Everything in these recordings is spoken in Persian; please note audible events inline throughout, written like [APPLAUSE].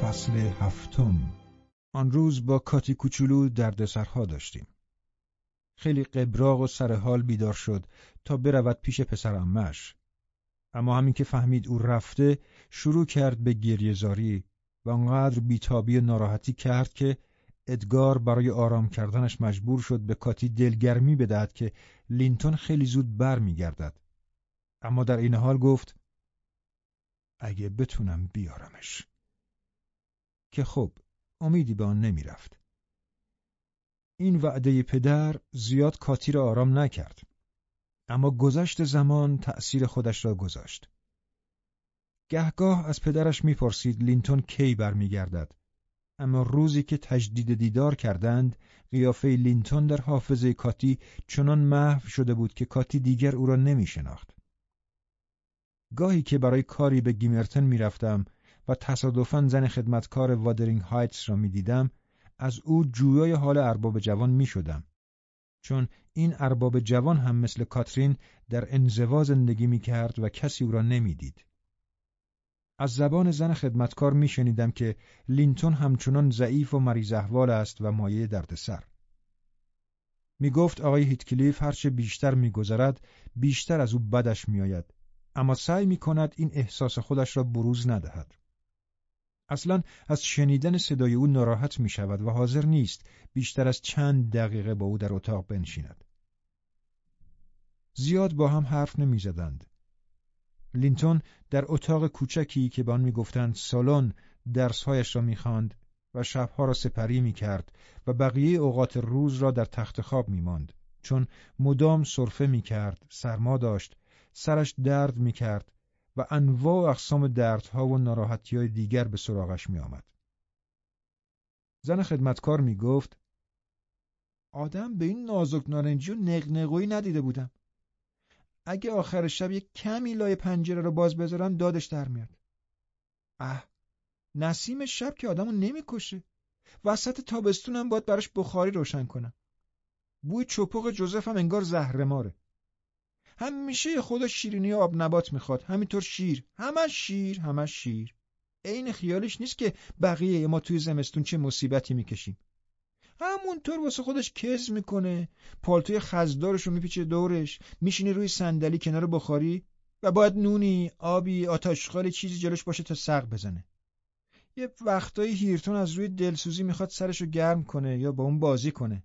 فصل هفتم آن روز با کاتی کوچولو دردسرها داشتیم. خیلی قبراغ و سرحال بیدار شد تا برود پیش پسر امش. اما همین که فهمید او رفته شروع کرد به گریهزاری و انقدر بیتابی و ناراحتی کرد که ادگار برای آرام کردنش مجبور شد به کاتی دلگرمی بدهد که لینتون خیلی زود بر می گردد. اما در این حال گفت اگه بتونم بیارمش. که خب امیدی به آن نمی‌رفت. این وعده پدر زیاد کاتی را آرام نکرد. اما گذشت زمان تأثیر خودش را گذاشت. گهگاه از پدرش می‌پرسید لینتون کی برمیگردد. اما روزی که تجدید دیدار کردند قیافه لینتون در حافظه کاتی چنان محو شده بود که کاتی دیگر او را نمی شناخت. گاهی که برای کاری به گیمرتن می‌رفتم و تصادفاً زن خدمتکار وادرینگ هایتس را می‌دیدم از او جویای حال ارباب جوان می شدم. چون این ارباب جوان هم مثل کاترین در انزوا زندگی می کرد و کسی او را نمی‌دید. از زبان زن خدمتکار می شنیدم که لینتون همچنان ضعیف و مریض احوال است و مایه دردسر. می گفت آقای هیتکلیف هرچه بیشتر می گذرد بیشتر از او بدش می آید. اما سعی می کند این احساس خودش را بروز ندهد. اصلا از شنیدن صدای او ناراحت می شود و حاضر نیست بیشتر از چند دقیقه با او در اتاق بنشیند. زیاد با هم حرف نمی زدند. لینتون در اتاق کوچکی که به آن می‌گفتند سالن درسهایش را می‌خواند و شبها را سپری می‌کرد و بقیه اوقات روز را در تخت خواب میماند چون مدام صرفه می‌کرد سرما داشت سرش درد می‌کرد و انواع و اقسام دردها و ناراحتی های دیگر به سراغش می آمد. زن خدمتکار می گفت آدم به این نازک نارنجی و نقنقویی ندیده بودم. اگه آخر شب یک کمی لای پنجره رو باز بذارم دادش در میاد. اه نسیم شب که آدمو نمی‌کشه. وسط تابستونم باید براش بخاری روشن کنم. بوی چپق جوزف هم انگار زهرماره. همیشه خدا شیرینی آب نبات می‌خواد همینطور شیر همش شیر همش شیر عین خیالش نیست که بقیه ما توی زمستون چه مصیبتی می‌کشیم همونطور واسه خودش کز می‌کنه. پالتوی خزدارش رو میپیچه دورش میشینه روی صندلی کنار بخاری و باید نونی آبی آتاشخال چیزی جلوش باشه تا سق بزنه. یه وقتایی هیرتون از روی دلسوزی می‌خواد سرشو گرم کنه یا با اون بازی کنه.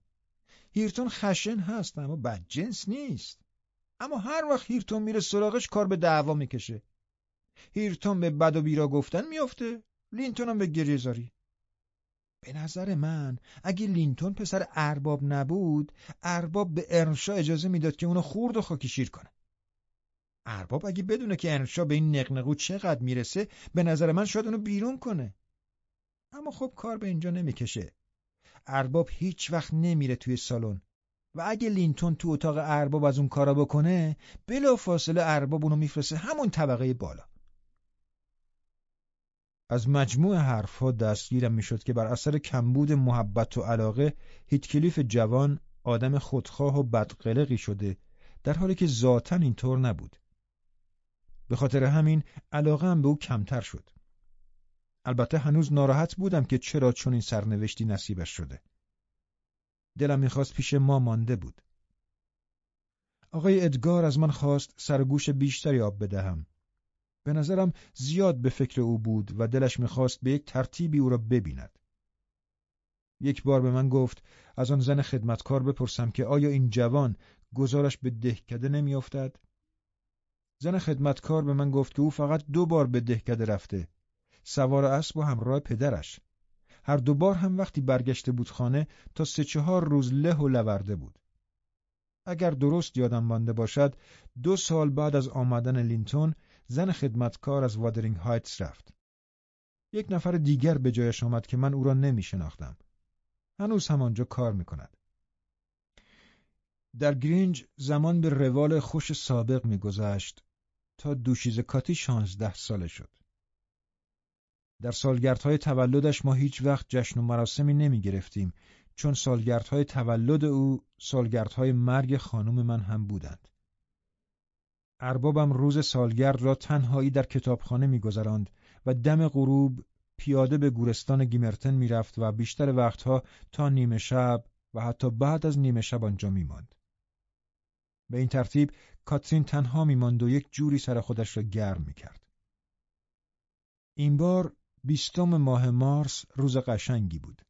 هیرتون خشن هست اما بدجنس نیست. اما هر وقت هیرتون میره سراغش کار به دعوا می‌کشه. هیرتون به بد و بیراه گفتن میافته. لینتون هم به گریه زاری به نظر من اگه لینتون پسر ارباب نبود ارباب به ارنشا اجازه می‌داد که اونو خرد و خاکشیر کنه. ارباب اگه بدونه که ارنشا به این نق‌نقو چقدر می‌رسه به نظر من شاید اونو بیرون کنه. اما خب کار به اینجا نمی‌کشه. ارباب هیچ وقت نمیره توی سالن. و اگه لینتون تو اتاق ارباب از اون کارا بکنه بلا فاصله ارباب اونو میفرسته همون طبقه بالا. از مجموع حرفها دستگیرم می‌شد که بر اثر کمبود محبت و علاقه هیتکلیف جوان آدم خودخواه و بدقلقی شده در حالی که ذاتا اینطور نبود به خاطر همین علاقه هم به او کمتر شد البته هنوز ناراحت بودم که چرا چون این سرنوشتی نصیبش شده دلم می‌خواست پیش ما مانده بود. آقای ادگار از من خواست سرگوش بیشتری آب بدهم. به نظرم زیاد به فکر او بود و دلش می‌خواست به یک ترتیبی او را ببیند. یک بار به من گفت از آن زن خدمتکار بپرسم که آیا این جوان گزارش به دهکده نمیافتد؟ زن خدمتکار به من گفت که او فقط دو بار به دهکده رفته سوار اسب و همراه پدرش هر دوبار هم وقتی برگشته بود خانه تا سه چهار روز له و لورده بود. اگر درست یادم مانده باشد دو سال بعد از آمدن لینتون زن خدمتکار از وادرینگ هایتس رفت. یک نفر دیگر به جایش آمد که من او را نمی شناختم. هنوز هم آنجا کار می کند. در گرینج زمان به روال خوش سابق میگذشت تا دوشیز کاتی شانزده ساله شد. در سالگردهای تولدش ما هیچ وقت جشن و مراسمی نمی گرفتیم چون سالگردهای تولد او سالگردهای مرگ خانم من هم بودند. اربابم روز سالگرد را تنهایی در کتابخانه میگذراند و دم غروب پیاده به گورستان گیمرتن می‌رفت و بیشتر وقتها تا نیمه شب و حتی بعد از نیمه شب آنجا میماند. به این ترتیب کاترین تنها میماند و یک جوری سر خودش را گرم می‌کرد. این بار بیستم ماه مارس روز قشنگی بود.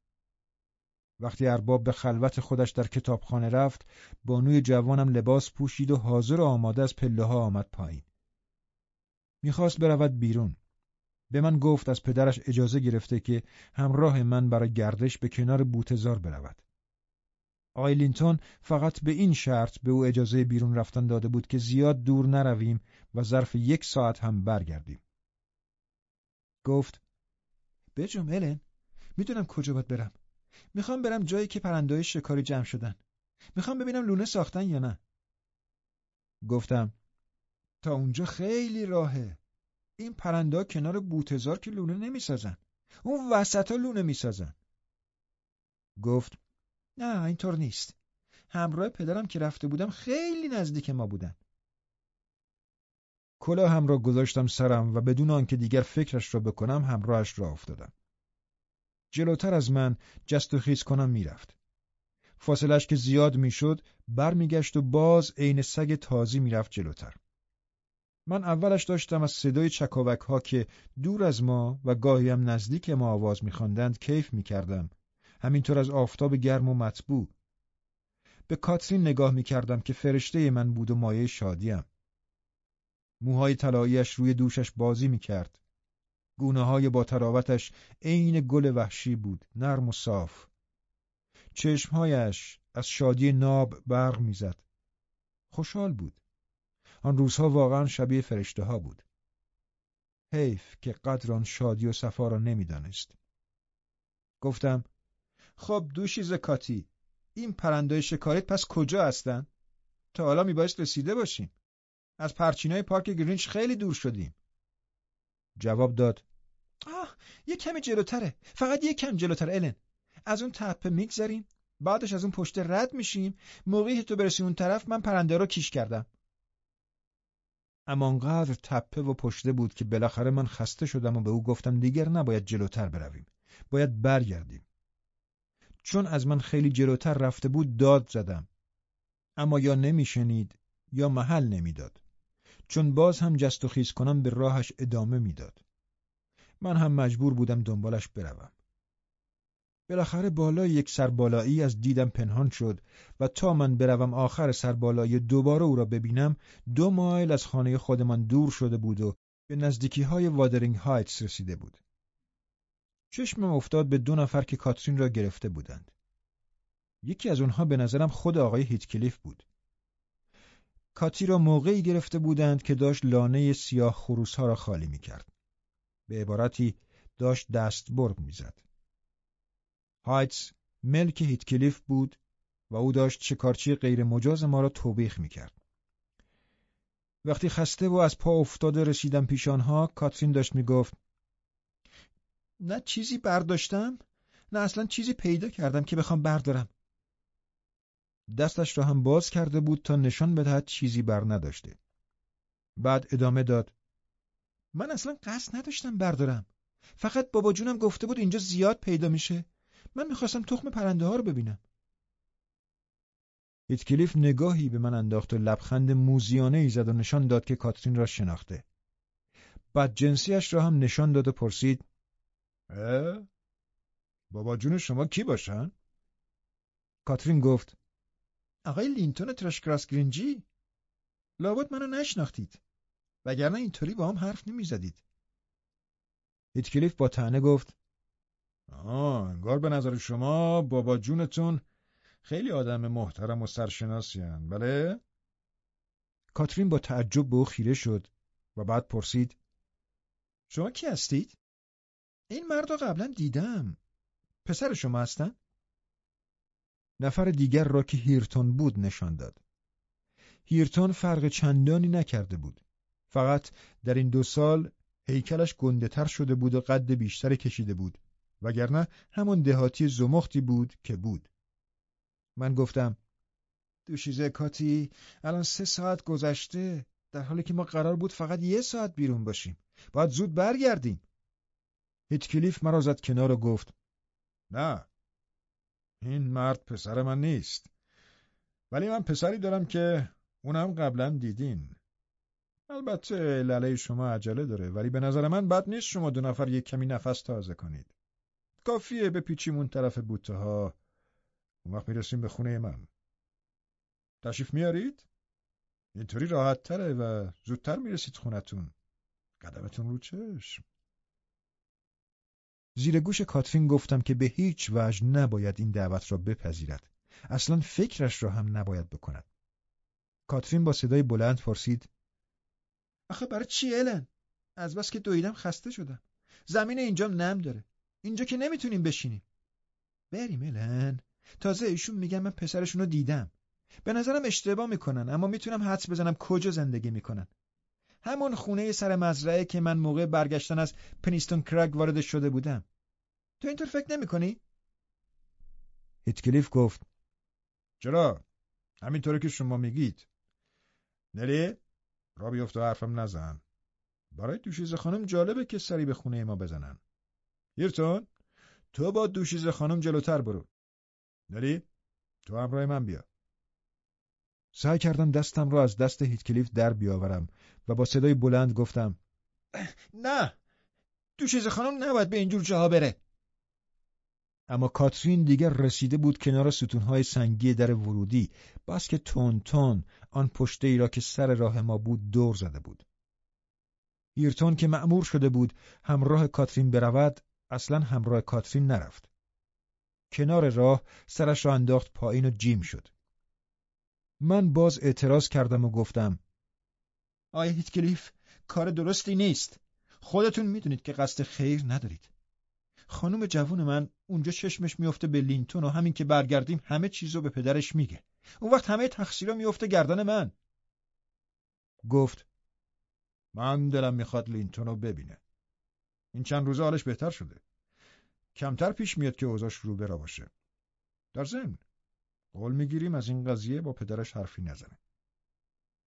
وقتی ارباب به خلوت خودش در کتابخانه رفت، بانوی جوانم لباس پوشید و حاضر و آماده از پله ها آمد پایین. می‌خواست برود بیرون. به من گفت از پدرش اجازه گرفته که همراه من برای گردش به کنار بوتزار برود. آیلینتون فقط به این شرط به او اجازه بیرون رفتن داده بود که زیاد دور نرویم و ظرف یک ساعت هم برگردیم. گفت بجم الن می‌دونم کجا باید برم می‌خوام برم جایی که پرندهای شکاری جمع شدن. می‌خوام ببینم لونه ساختن یا نه. گفتم تا اونجا خیلی راهه. این پرنده کنار بوتزار که لونه نمی‌سازن. اون وسط ها لونه می‌سازن. گفت نه اینطور نیست. همراه پدرم که رفته بودم خیلی نزدیک ما بودن. هم را گذاشتم سرم و بدون آنکه دیگر فکرش را بکنم همراهش را افتادم. جلوتر از من جست و خیز کنم می‌رفت. فاصلش که زیاد می‌شد برمیگشت و باز عین سگ تازی می‌رفت جلوتر. من اولش داشتم از صدای چکاوک ها که دور از ما و گاهی هم نزدیک ما آواز میخواندند کیف می‌کردم. همینطور از آفتاب گرم و مطبوع. به کاترین نگاه می‌کردم که فرشته من بود و مایه شادیم. موهای طلاییش روی دوشش بازی می‌کرد. گونه های با تراوتش عین گل وحشی بود، نرم و صاف. چشمهایش از شادی ناب برق می‌زد. خوشحال بود. آن روزها واقعا شبیه فرشته ها بود. حیف که قدر آن شادی و صفا را نمی‌دانست. گفتم خب دوشی زکاتی این پرنده شکاریت پس کجا هستن؟ تا حالا میبایست رسیده باشیم. از پرچینای پارک گرینچ خیلی دور شدیم. جواب داد. آه یه کمی جلوتره. فقط یه کم جلوتر الن. از اون تپه میگذریم. بعدش از اون پشت رد میشیم. موقعی تو برسی اون طرف من پرنده رو کیش کردم. اما انقدر تپه و پشته بود که بالاخره من خسته شدم و به او گفتم دیگر نباید جلوتر برویم. باید برگردیم. چون از من خیلی جلوتر رفته بود داد زدم. اما یا نمیشنید یا محل نمی‌داد. چون باز هم جست و خیز کنم به راهش ادامه می‌داد. من هم مجبور بودم دنبالش بروم. بالاخره بالای یک سربالایی از دیدم پنهان شد و تا من بروم آخر سربالایی دوباره او را ببینم دو مایل از خانه خودمان دور شده بود و به نزدیکی های وادرینگ هایتس رسیده بود. چشمم افتاد به دو نفر که کاترین را گرفته بودند. یکی از اونها به نظرم خود آقای هیتکلیف بود. کاتی را موقعی گرفته بودند که داشت لانه سیاه خروس ها را خالی می کرد. به عبارتی داشت دست برد می زد. هایتس ملک هیتکلیف بود و او داشت شکارچی غیر مجاز ما را توبیخ می کرد. وقتی خسته و از پا افتاده رسیدم پیش آنها کاترین داشت می گفت نه چیزی برداشتم نه اصلا چیزی پیدا کردم که بخوام بردارم دستش را هم باز کرده بود تا نشان بدهد چیزی بر نداشته. بعد ادامه داد. من اصلا قصد نداشتم بردارم. فقط بابا جونم گفته بود اینجا زیاد پیدا میشه. من می‌خواستم تخم پرنده ها رو ببینم. هیتکلیف نگاهی به من انداخت و لبخند موزیانه ای زد و نشان داد که کاترین را شناخته. بعد جنسیش را هم نشان داد و پرسید. اه؟ بابا جون شما کی باشن؟ کاترین گفت آقای لینتون ترشکراس گرینجی لابد منو نشناختید وگرنه اینطوری با هم حرف نمی‌زدید هیتکلیف با تنه گفت آه انگار به نظر شما بابا جونتون خیلی آدم محترم و سرشناسی هن. بله؟ کاترین با تعجب به او خیره شد و بعد پرسید شما کی هستید؟ این مرد قبلا دیدم پسر شما هستن؟ نفر دیگر را که هیرتون بود نشان داد. هیرتون فرق چندانی نکرده بود. فقط در این دو سال هیکلش گندهتر شده بود و قد بیشتری کشیده بود وگرنه همون دهاتی زمختی بود که بود. من گفتم دوشیزه کاتی الان سه ساعت گذشته در حالی که ما قرار بود فقط یه ساعت بیرون باشیم باید زود برگردیم هیتکلیف مرا زد کنار و گفت نه این مرد پسر من نیست. ولی من پسری دارم که اونم قبلا دیدین. البته لله شما عجله داره ولی به نظر من بد نیست شما دو نفر یک کمی نفس تازه کنید. کافیه به پیچیم اون طرف بوته ها اون وقت می‌رسیم به خونه من. تشریف میارید؟ اینطوری راحت تره و زودتر می‌رسید خونتون. قدمتون رو چشم. زیر گوش کاترین گفتم که به هیچ وجه نباید این دعوت را بپذیرد. اصلا فکرش را هم نباید بکند. کاترین با صدای بلند پرسید آخه برای چی الن؟ از بس که دویدم خسته شدم. زمین اینجا نم داره. اینجا که نمی‌تونیم بشینیم. بریم الن تازه ایشون میگن من پسرشون رو دیدم. به نظرم اشتباه می‌کنن اما می‌تونم حدس بزنم کجا زندگی می‌کنن. همون خونه سر مزرعه که من موقع برگشتن از پنیستون کرگ وارد شده بودم تو اینطور فکر نمی کنی؟ هیتکلیف گفت چرا؟ همینطوره که شما میگید نری؟ را بیفت و حرفم نزن برای دوشیزه خانم جالبه که سری به خونه ما بزنن هیرتون تو با دوشیزه خانم جلوتر برو نری؟ تو همراه من بیا سعی کردم دستم را از دست هیتکلیف در بیاورم و با صدای بلند گفتم نه دوشیزه خانم نباید به اینجور جاها بره. اما کاترین دیگر رسیده بود کنار ستونهای سنگی در ورودی بس که تون تون آن پشته ای را که سر راه ما بود دور زده بود. ایرتون که معمور شده بود همراه کاترین برود اصلا همراه کاترین نرفت. کنار راه سرش را انداخت پایین و جیم شد. من باز اعتراض کردم و گفتم آیا هیتکلیف کار درستی نیست. خودتون می‌دونید که قصد خیر ندارید. خانم جوون من اونجا چشمش میفته به لینتون و همین که برگردیم همه چیزو به پدرش میگه. اون وقت همه تقصیرا میفته گردن من. گفت من دلم می‌خواد لینتون رو ببینه. این چند روزه حالش بهتر شده. کمتر پیش میاد که اوضاش رو برا باشه در ضمن قول می‌گیریم از این قضیه با پدرش حرفی نزنه.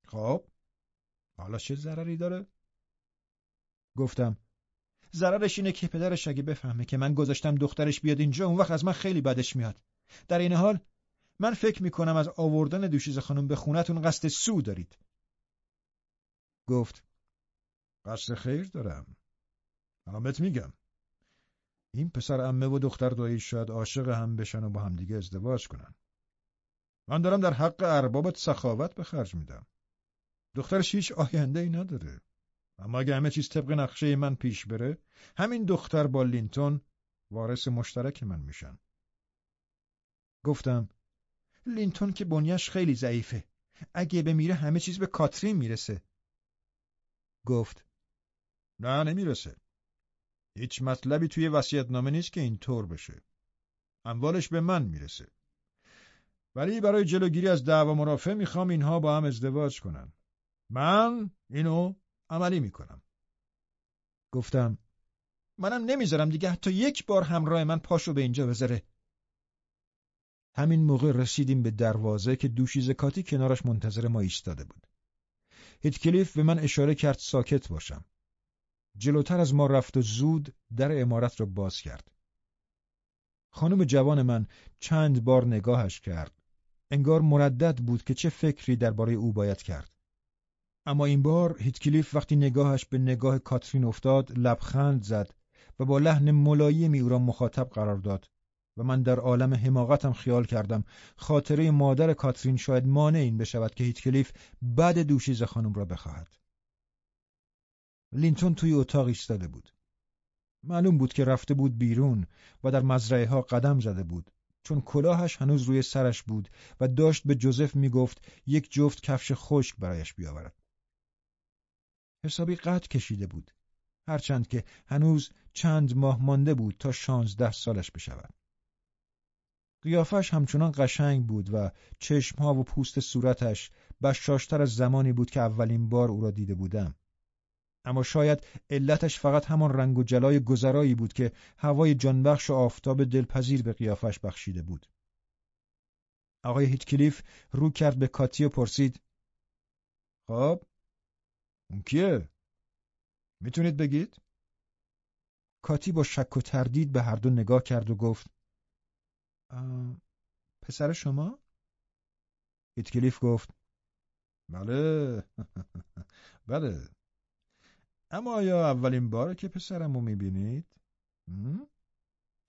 خب؟ حالا چه ضرری داره؟ گفتم ضررش اینه که پدرش اگه بفهمه که من گذاشتم دخترش بیاد اینجا اون وقت از من خیلی بدش میاد. در این حال من فکر می‌کنم از آوردن دوشیز خانم به خونتون قصد سو دارید. گفت قصد خیر دارم. الان میگم. این پسر امه و دختر دایی شاید عاشق هم بشن و با همدیگه ازدواج کنن. من دارم در حق اربابت سخاوت به خرج میدم. دخترش هیچ آینده ای نداره. اما اگه همه چیز طبق نقشه من پیش بره همین دختر با لینتون وارث مشترک من میشن. گفتم لینتون که بنیش خیلی ضعیفه. اگه بمیره همه چیز به کاترین می‌رسه. گفت نه نمی‌رسه. هیچ مطلبی توی نامه نیست که این طور بشه. اموالش به من می‌رسه. ولی برای جلوگیری از دعوا مرافع می‌خوام اینها با هم ازدواج کنن. من اینو عملی می‌کنم. گفتم منم نمی‌ذارم دیگه حتی یک بار همراه من پاشو به اینجا بذاره. همین موقع رسیدیم به دروازه که دوشیزه کاتی کنارش منتظر ما ایستاده بود. هیتکلیف به من اشاره کرد ساکت باشم. جلوتر از ما رفت و زود در امارت را باز کرد. خانم جوان من چند بار نگاهش کرد. انگار مردد بود که چه فکری درباره او باید کرد. اما این بار هیتکلیف وقتی نگاهش به نگاه کاترین افتاد لبخند زد و با لحن ملایمی او را مخاطب قرار داد و من در عالم حماقتم خیال کردم خاطره مادر کاترین شاید مانع این بشود که هیتکلیف بعد دوشیز خانم را بخواهد. لینتون توی اتاق ایستاده بود. معلوم بود که رفته بود بیرون و در مزرعه ها قدم زده بود. چون کلاهش هنوز روی سرش بود و داشت به جوزف می‌گفت یک جفت کفش خشک برایش بیاورد. حسابی قد کشیده بود. هرچند که هنوز چند ماه مانده بود تا شانزده سالش بشود. قیافش همچنان قشنگ بود و چشمها و پوست صورتش بشاشتر از زمانی بود که اولین بار او را دیده بودم. اما شاید علتش فقط همان رنگ و جلای گذرایی بود که هوای جانبخش و آفتاب دلپذیر به قیافش بخشیده بود. آقای هیتکلیف رو کرد به کاتی و پرسید خب؟ اون کیه؟ می‌تونید بگید؟ کاتی با شک و تردید به هر دو نگاه کرد و گفت پسر شما؟ هیتکلیف گفت بله [LAUGHS] بله اما آیا اولین باره که پسرم رو می‌بینید؟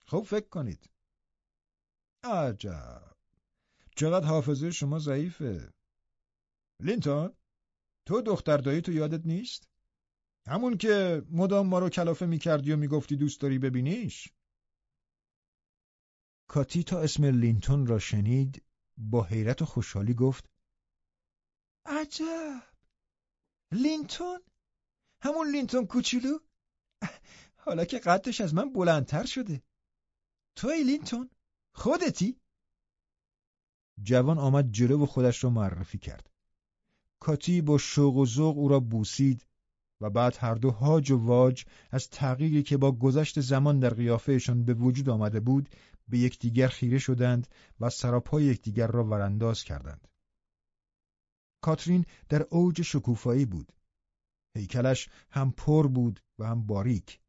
خب فکر کنید عجب چقدر حافظه شما ضعیفه لینتون تو دختر دایی تو یادت نیست؟ همون که مدام ما رو کلافه می‌کردی و می‌گفتی دوست داری ببینیش؟ کاتی تا اسم لینتون را شنید با حیرت و خوشحالی گفت عجب لینتون؟ همون لینتون کوچولو؟ حالا که قدش از من بلندتر شده تویی لینتون؟ خودتی؟ جوان آمد جلو و خودش را معرفی کرد کاتی با شوق و ذوق او را بوسید و بعد هر دو هاج و واج از تغییری که با گذشت زمان در قیافهشان به وجود آمده بود به یکدیگر خیره شدند و سراپای یکدیگر را ورانداز کردند. کاترین در اوج شکوفایی بود. هیکلش هم پر بود و هم باریک.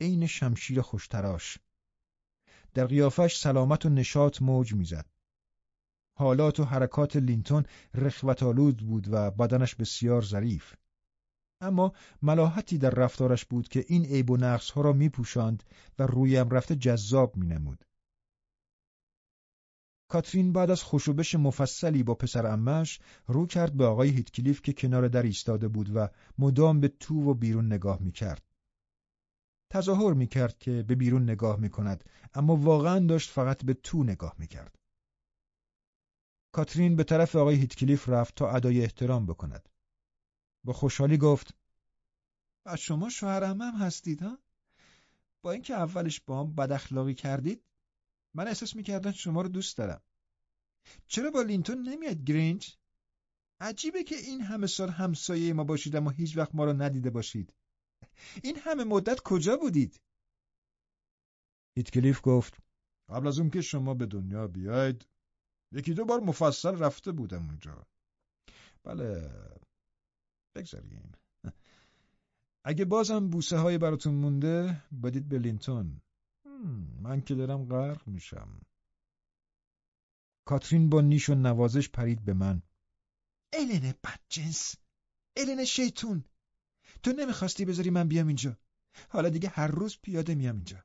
عین شمشیر خوشتراش. در قیافش سلامت و نشاط موج می‌زد. حالات و حرکات لینتون رخوتالود بود و بدنش بسیار ظریف. اما ملاحتی در رفتارش بود که این عیب و ها را میپوشاند و رویم رفته جذاب مینمود. کاترین بعد از خوشوبش مفصلی با پسر امش رو کرد به آقای هیتکلیف که کنار در ایستاده بود و مدام به تو و بیرون نگاه می‌کرد. تظاهر می‌کرد که به بیرون نگاه می‌کند اما واقعا داشت فقط به تو نگاه می‌کرد. کاترین به طرف آقای هیتکلیف رفت تا ادای احترام بکند. با خوشحالی گفت و شما شوهرم هم هستید ها؟ با اینکه اولش با هم بد اخلاقی کردید من احساس می‌کردم شما رو دوست دارم چرا با لینتون نمیاد گرینج؟ عجیبه که این همه سال همسایه ما باشید اما هیچ وقت ما رو ندیده باشید این همه مدت کجا بودید؟ هیتکلیف گفت قبل از اون که شما به دنیا بیاید یکی دو بار مفصل رفته بودم اونجا. بله بگذاریم. اگه بازم بوسه های براتون مونده بدید به لینتون. من که دارم غرق میشم. کاترین با نیش و نوازش پرید به من. الن بدجنس الن شیطون. تو نمی‌خواستی بذاری من بیام اینجا؟ حالا دیگه هر روز پیاده میام اینجا.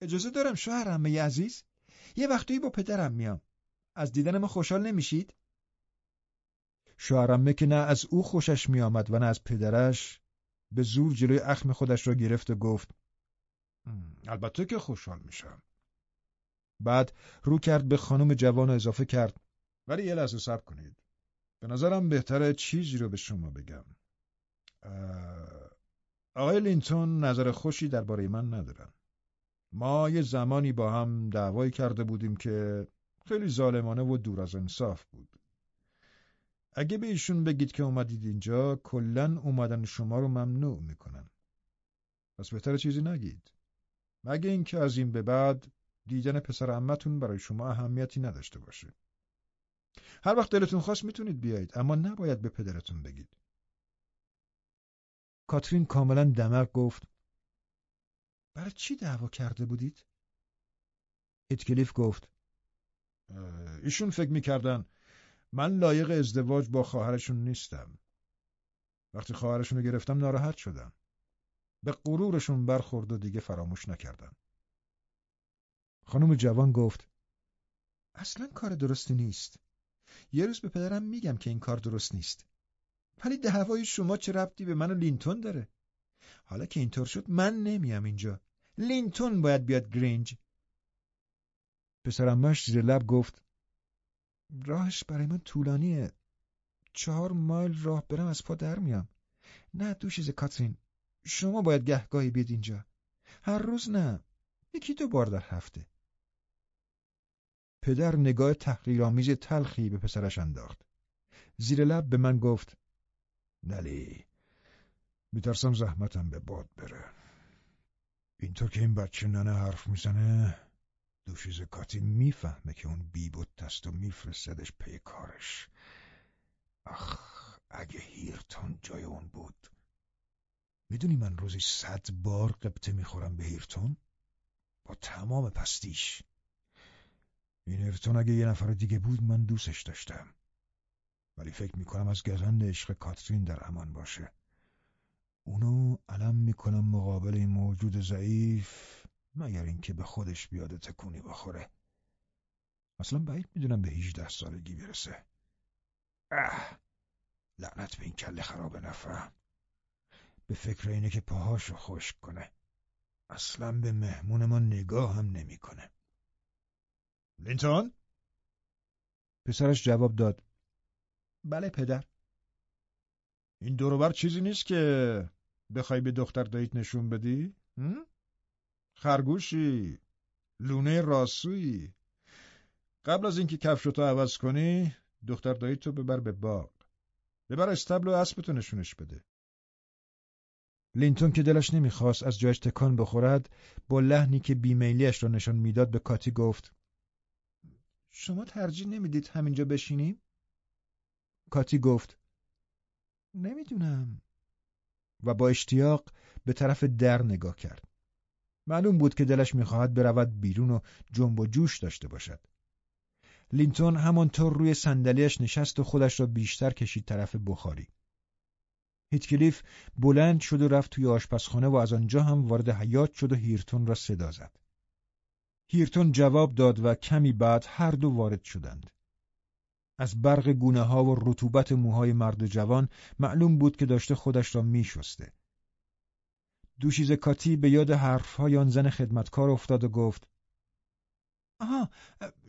اجازه دارم شوهرم عزیز؟ یه وقتی با پدرم میام. از دیدن ما خوشحال نمیشید؟ شوهرمه که نه از او خوشش میآمد و نه از پدرش. به زور جلوی اخم خودش را گرفت و گفت البته که خوشحال میشم. بعد رو کرد به خانم جوان و اضافه کرد ولی یه لحظه صبر کنید. به نظرم بهتره چیزی رو به شما بگم. آقای لینتون نظر خوشی درباره من ندارن. ما یه زمانی با هم دعوایی کرده بودیم که خیلی ظالمانه و دور از انصاف بود. اگه به ایشون بگید که اومدید اینجا کلا اومدن شما رو ممنوع می‌کنن. پس بهتر چیزی نگید. مگه اینکه از این به بعد دیدن پسر امتون برای شما اهمیتی نداشته باشه. هر وقت دلتون خواست می‌تونید بیایید اما نباید به پدرتون بگید. کاترین کاملا دمق گفت برای چی دعوا کرده بودید؟ هیتکلیف گفت ایشون فکر می‌کردن من لایق ازدواج با خواهرشون نیستم. وقتی خواهرشون رو گرفتم ناراحت شدم. به غرورشون برخورد و دیگه فراموش نکردم. خانم جوان گفت اصلا کار درستی نیست. یه روز به پدرم میگم که این کار درست نیست. ولی دعوای شما چه ربطی به من و لینتون داره؟ حالا که اینطور شد من نمیام اینجا. لینتون باید بیاد گرینج. پسرعمه‌ش زیر لب گفت راهش برای من طولانیه. چهار مایل راه برم از پا در میام. نه دوشیزه کاترین. شما باید گهگاهی بیاد اینجا. هر روز نه یکی دو بار در هفته. پدر نگاه تحقیرآمیز تلخی به پسرش انداخت. زیر لب به من گفت نلی میترسم زحمتم به باد بره. اینطور که این بچه ننه حرف می‌زنه دوشیز کاتی می‌فهمه که اون بیبوت است و میفرستدش پی کارش. آخ اگه هیرتون جای اون بود. می‌دونی من روزی صد بار قبطه می‌خورم به هیرتون؟ با تمام پستیش. این هیرتون اگه یه نفر دیگه بود من دوستش داشتم. ولی فکر می‌کنم از گزند عشق کاترین در امان باشه. اونو علم می‌کنم مقابل این موجود ضعیف. مگر اینکه به خودش بیاد تکونی بخوره اصلا بعید می‌دونم به هیچده سالگی برسه اه لعنت به این کل خراب نفرم به فکر اینه که پاهاشو خشک کنه اصلا به مهمون ما نگاه هم نمی‌کنه. لینتون؟ پسرش جواب داد بله پدر این دوروبر چیزی نیست که بخوای به دختر داییت نشون بدی؟ خرگوشی لونه راسویی. قبل از اینکه کفشتو عوض کنی دختر داییتو ببر به باغ. ببر استبل و اسبتو نشونش بده. لینتون که دلش نمی‌خواست از جایش تکان بخورد با لحنی که بیمیلیش را نشان می‌داد به کاتی گفت شما ترجیح نمی‌دید همینجا بشینیم؟ کاتی گفت نمی‌دونم. و با اشتیاق به طرف در نگاه کرد. معلوم بود که دلش می‌خواهد برود بیرون و جنب و جوش داشته باشد لینتون همانطور روی صندلیاش نشست و خودش را بیشتر کشید طرف بخاری هیتکلیف بلند شد و رفت توی آشپزخانه و از آنجا هم وارد حیات شد و هیرتون را صدا زد. هیرتون جواب داد و کمی بعد هر دو وارد شدند. از برق گونه ها و رطوبت موهای مرد جوان معلوم بود که داشته خودش را می شسته. دوشیز کاتی به یاد حرفهای آن زن خدمتکار افتاد و گفت آها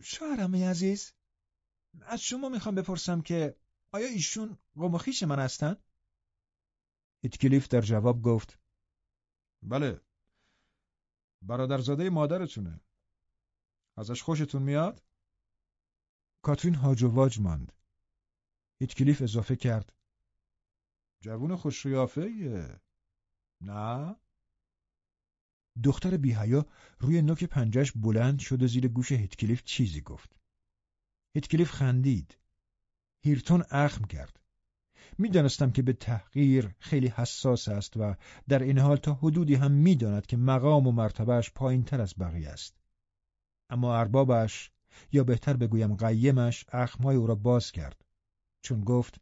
شوهرم عزیز از شما می‌خوام بپرسم که آیا ایشون قوم من هستن؟ ایتکلیف در جواب گفت بله برادرزاده مادرتونه ازش خوشتون میاد؟ کاترین هاج و واج ماند هیتکلیف اضافه کرد جوون خوشریافه نه؟ دختر بیهیا روی نوک پنجش بلند شد و زیر گوش هیتکلیف چیزی گفت. هیتکلیف خندید. هیرتون اخم کرد. می‌دانستم که به تحقیر خیلی حساس است و در این حال تا حدودی هم می‌داند که مقام و مرتبهش پایین تر از بقیه است. اما اربابش یا بهتر بگویم قیمش اخمهای او را باز کرد. چون گفت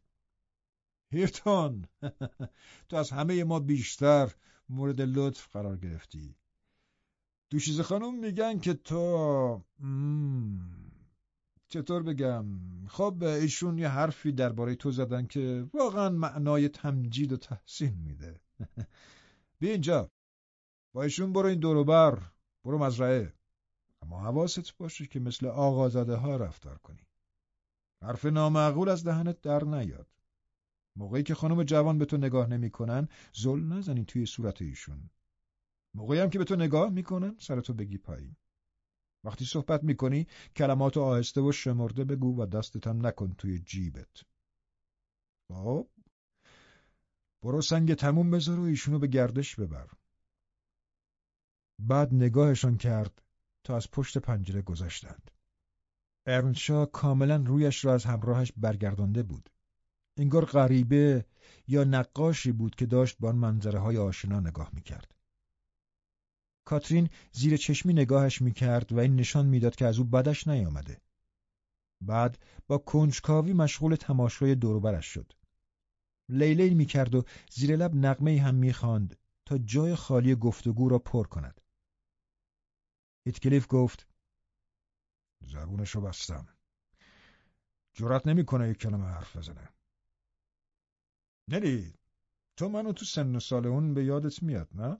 هیرتون [LAUGHS] تو از همه ما بیشتر مورد لطف قرار گرفتی. دوشیز خانم میگن که تو چطور بگم؟ خب ایشون یه حرفی درباره تو زدن که واقعا معنای تمجید و تحسین میده. [LAUGHS] بی اینجا. با ایشون برو این دوروبر برو مزرعه. اما حواست باشه که مثل آقازاده ها رفتار کنی. حرف نامعقول از دهنت در نیاد. موقعی که خانم جوان به تو نگاه نمی‌کنن زل نزنی توی صورت ایشون. موقعی هم که به تو نگاه می‌کنن سرتو بگی پایین. وقتی صحبت می‌کنی کلمات آهسته و شمرده بگو و دستتم نکن توی جیبت. خب؟ برو سنگ تموم بذار و ایشونو به گردش ببر. بعد نگاهشان کرد تا از پشت پنجره گذشتند. ارنشا کاملا رویش را از همراهش برگردانده بود. انگار غریبه یا نقاشی بود که داشت با منظره های آشنا نگاه می‌کرد. کاترین زیر چشمی نگاهش می‌کرد و این نشان می‌داد که از او بدش نیامده. بعد با کنجکاوی مشغول تماشای دوروبرش شد. لیلیل می‌کرد و زیر لب نقمه هم می‌خواند تا جای خالی گفتگو را پر کند. ایتکلیف گفت زبونشو بستم. جرات نمی‌کنه یک کلمه حرف بزنه. نلی تو منو تو سن و سال اون به یادت میاد نه؟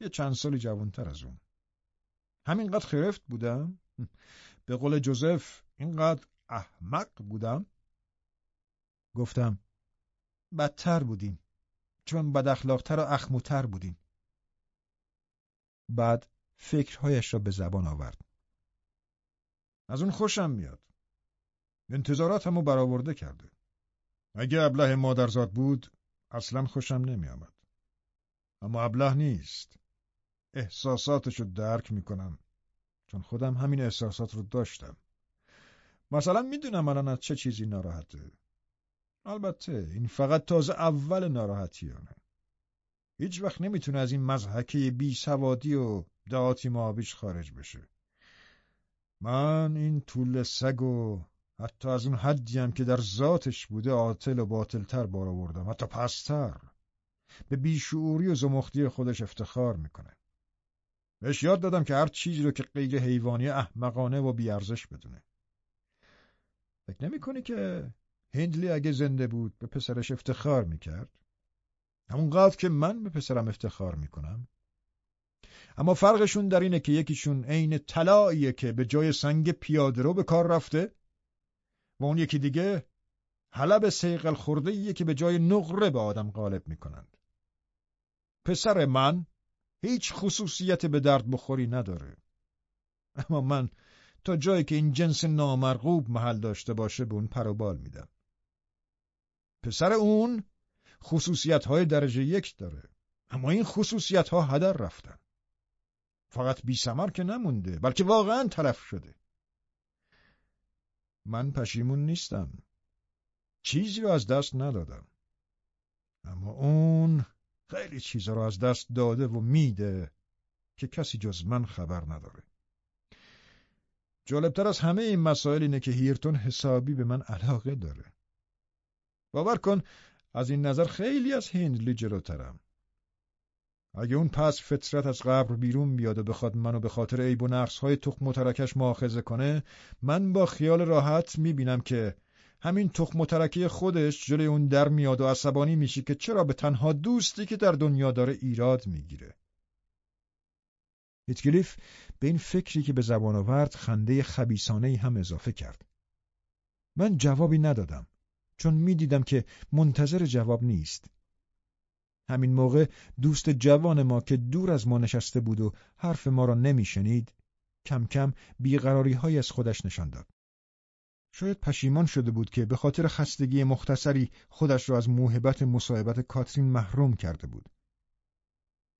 یه چند سالی جوانتر از اون. همینقدر خرفت بودم. به قول جوزف اینقدر احمق بودم. گفتم بدتر بودیم چون بد اخلاقتر و اخموتر بودیم بعد فکرهایش را به زبان آورد. از اون خوشم میاد. انتظاراتمو برآورده کرده. اگه ابله مادرزاد بود اصلا خوشم نمی آمد. اما ابله نیست. احساساتشو درک می‌کنم چون خودم همین احساسات رو داشتم. مثلا می‌دونم الان از چه چیزی ناراحته. البته این فقط تازه اول ناراحتیانه. هیچ وقت نمی‌تونه از این مزحکه بی سوادی و دعاتی مابیش خارج بشه. من این طول سگ و حتی از اون حدیم که در ذاتش بوده عاطل و باطلتر بار آوردم حتی پستر به بیشعوری و زمختی خودش افتخار می‌کنه بهش یاد دادم که هر چیزی رو که غیر حیوانی احمقانه و بیارزش بدونه. فکر نمی‌کنی که هندلی اگه زنده بود به پسرش افتخار می‌کرد همونقدر که من به پسرم افتخار می‌کنم اما فرقشون در اینه که یکیشون عین طلاییه که به جای سنگ پیاده رو به کار رفته و اون یکی دیگه حلب سیقل خورده که به جای نقره به آدم غالب می‌کنند. پسر من هیچ خصوصیت به درد بخوری نداره. اما من تا جایی که این جنس نامرغوب محل داشته باشه به اون پروبال میدم. پسر اون خصوصیت های درجه یک داره. اما این خصوصیت ها هدر رفتن. فقط بی سمر که نمونده بلکه واقعا تلف شده. من پشیمون نیستم. چیزی رو از دست ندادم. اما اون خیلی چیزا رو از دست داده و میده که کسی جز من خبر نداره. جالبتر از همه این مسائل اینه که هیرتون حسابی به من علاقه داره. باور کن از این نظر خیلی از هندلی جلوترم. اگه اون پس فطرت از قبر بیرون بیاد و بخواد منو به خاطر عیب و های تخم و ترکش کنه من با خیال راحت می‌بینم که همین تخم و ترکه خودش جلوی اون در میاد و عصبانی میشی که چرا به تنها دوستی که در دنیا داره ایراد می‌گیره. هیتکلیف به این فکری که به زبان آورد خنده خبیسانه هم اضافه کرد. من جوابی ندادم چون می‌دیدم که منتظر جواب نیست. همین موقع دوست جوان ما که دور از ما نشسته بود و حرف ما را نمیشنید کم کم بیقراری های از خودش نشان داد. شاید پشیمان شده بود که به خاطر خستگی مختصری خودش را از موهبت مصاحبت کاترین محروم کرده بود.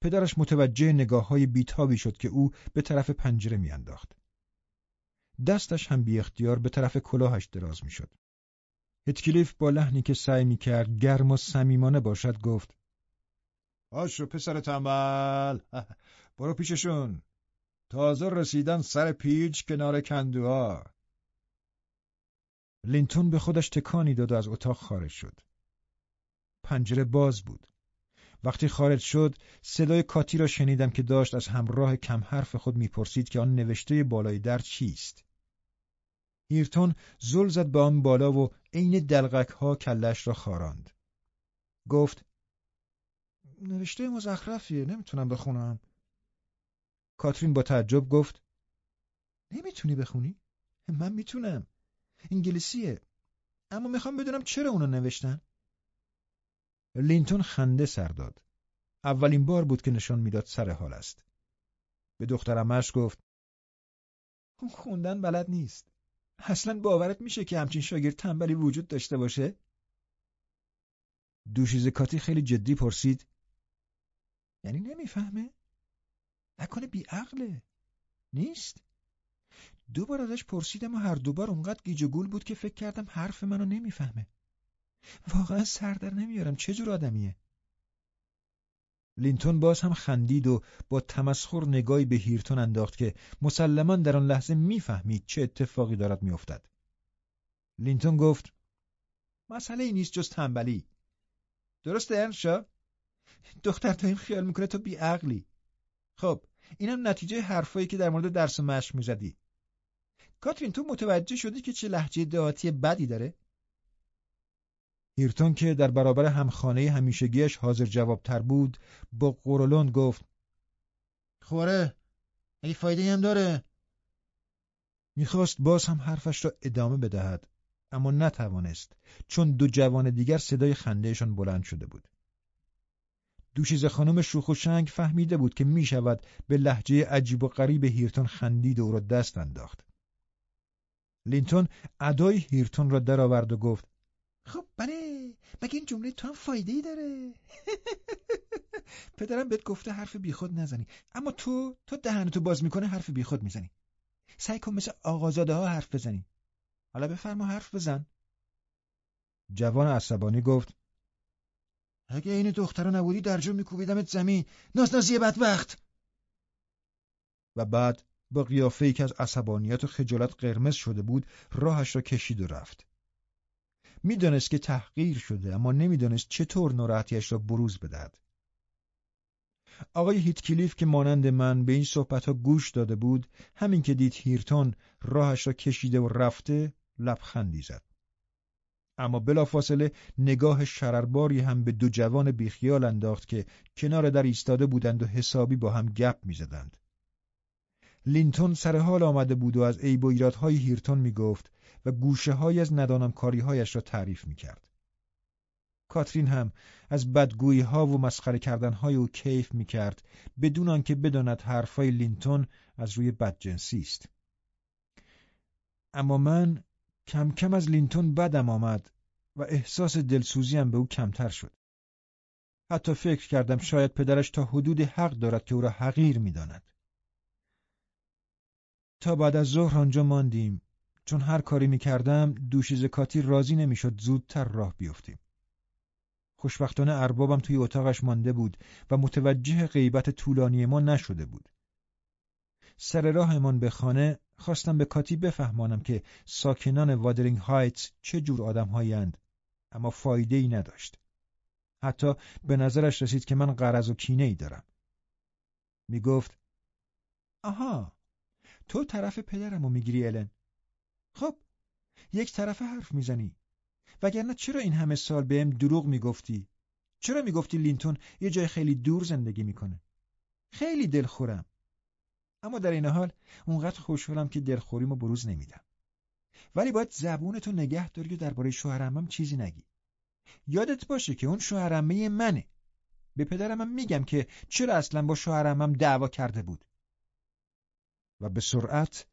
پدرش متوجه نگاه های بیتابی شد که او به طرف پنجره میانداخت. دستش هم بی اختیار به طرف کلاهش دراز می‌شد. هتکلیف با لحنی که سعی می کرد گرم و صمیمانه باشد گفت آشو پسر تنبل برو پیششون تازه رسیدن سر پیچ کنار کندوها لینتون به خودش تکانی داد و از اتاق خارج شد. پنجره باز بود. وقتی خارج شد صدای کاتی را شنیدم که داشت از همراه کم حرف خود می‌پرسید که آن نوشته بالای در چیست. هیرتون زل زد به آن بالا و عین دلغک ها کلش را خاراند. گفت نوشته مزخرفیه نمی‌تونم بخونم. کاترین با تعجب گفت نمی‌تونی بخونی؟ من می‌تونم. انگلیسیه. اما می‌خوام بدونم چرا اونو نوشتن. لینتون خنده سر داد. اولین بار بود که نشان می‌داد سر حال است. به دخترمش گفت اون خوندن بلد نیست. اصلا باورت میشه که همچین شاگرد تنبلی وجود داشته باشه؟ دوشیز کاتی خیلی جدی پرسید یعنی نمی‌فهمه؟ نکنه بیعقله. نیست؟ دوبار ازش پرسیدم و هر دوبار اونقدر گیج و گول بود که فکر کردم حرف منو نمی‌فهمه. واقعا سر در نمیارم. چه جور آدمیه؟ لینتون باز هم خندید و با تمسخر نگاهی به هیرتون انداخت که مسلما در آن لحظه می‌فهمید چه اتفاقی دارد میافتد. لینتون گفت مسئله ای نیست جز تنبلی. درسته ارنشا دختر این خیال می‌کنه تو بیعقلی. خب اینم نتیجه حرفایی که در مورد درس مشق می‌زدی. کاترین تو متوجه شدی که چه لحجه دهاتی بدی داره؟ هیرتون که در برابر همخانه همیشگیش حاضر جوابتر بود با قرولون گفت خوره ای فایده هم داره. می‌خواست باز هم حرفش را ادامه بدهد اما نتوانست چون دو جوان دیگر صدای خندهشان بلند شده بود. دوشیز خانم شوخ و شنگ فهمیده بود که می شود به لحجه عجیب و غریب هیرتون خندید و او را دست انداخت. لینتون ادای هیرتون را درآورد و گفت خب بله مگه این جمله تو هم فایده ای داره؟ [LAUGHS] پدرم بهت گفته حرف بیخود نزنی اما تو تا دهنتو باز می‌کنه حرف بیخود می‌زنی. سعی کن مثل آقازاده ها حرف بزنی. حالا بفرما حرف بزن. جوان عصبانی گفت اگه این دخترا نبودی در جو میکوبیدمت زمین. نازنازی بدبخت. و بعد با قیافه ای که از عصبانیت و خجالت قرمز شده بود راهش را کشید و رفت. می‌دانست که تحقیر شده اما نمی‌دانست چطور ناراحتیش را بروز بدهد. آقای هیتکلیف که مانند من به این صحبتها گوش داده بود همین که دید هیرتون راهش را کشیده و رفته لبخندی زد. اما بلافاصله نگاه شررباری هم به دو جوان بیخیال انداخت که کنار در ایستاده بودند و حسابی با هم گپ می‌زدند. لینتون سر حال آمده بود و از عیب و ایرادهای هیرتون می‌گفت و گوشه های از ندانم کاریهایش را تعریف می‌کرد. کاترین هم از بدگویی ها و مسخره کردن های او کیف می‌کرد بدون آنکه بداند حرفای لینتون از روی بدجنسی است. اما من کم کم از لینتون بدم آمد و احساس دلسوزیم به او کمتر شد. حتی فکر کردم شاید پدرش تا حدود حق دارد که او را حقیر می‌داند. تا بعد از ظهر آنجا ماندیم چون هر کاری می‌کردم دوشیز کاتی راضی نمی‌شد زودتر راه بیفتیم. خوشبختانه اربابم توی اتاقش مانده بود و متوجه غیبت طولانی ما نشده بود. سر راهمان به خانه خواستم به کاتی بفهمانم که ساکنان وادرینگ هایتس چه جور آدم اما فایده ای نداشت. حتی به نظرش رسید که من قرض و کینه ای دارم. می گفت آها تو طرف پدرم رو می‌گیری الن؟ خب یک طرف حرف می‌زنی. وگرنه چرا این همه سال بهم دروغ می‌گفتی؟ چرا می‌گفتی لینتون یه جای خیلی دور زندگی می‌کنه؟ خیلی دلخورم. اما در این حال اونقدر خوشحالم که دلخوریمو بروز نمیدم. ولی باید زبونتو نگه داری و درباره شوهرمم چیزی نگی. یادت باشه که اون شوهرمه منه. به پدرمم میگم که چرا اصلا با شوهرمم دعوا کرده بود. و به سرعت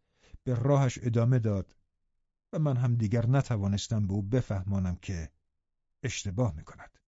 به راهش ادامه داد و من هم دیگر نتوانستم به او بفهمانم که اشتباه می‌کند.